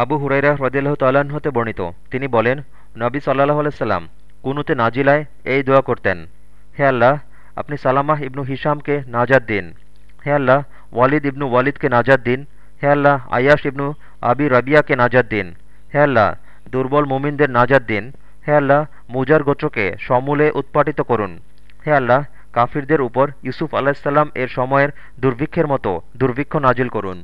আবু হুরাইরা হ্রদিল্লাহ তাল্লাহ্ন হতে বর্ণিত। তিনি বলেন, নবী সাল্লাহ আলাইসাল্লাম কুনুতে নাজিলায় এই দোয়া করতেন, হে আল্লাহ, আপনি সালামাহ ইবনু হিসামকে নাজাদ দিন। হে আল্লাহ, ওয়ালিদ ইবনু ওয়ালিদকে নাজাদ দিন। হে আল্লাহ আয়াস ইবনু আবি রাবিয়াকে নাজাদ দিন। হে আল্লাহ, দুর্বল মুমিনদের নাজাদ দিন। হে আল্লাহ, মুজার গোত্রকে সমূলে উৎপাটিত করুন। হে আল্লাহ, কাফিরদের উপর ইউসুফ আলাহিসাল্লাম এর সময়ের দুর্ভিক্ষের মতো দুর্ভিক্ষ নাজিল করুন।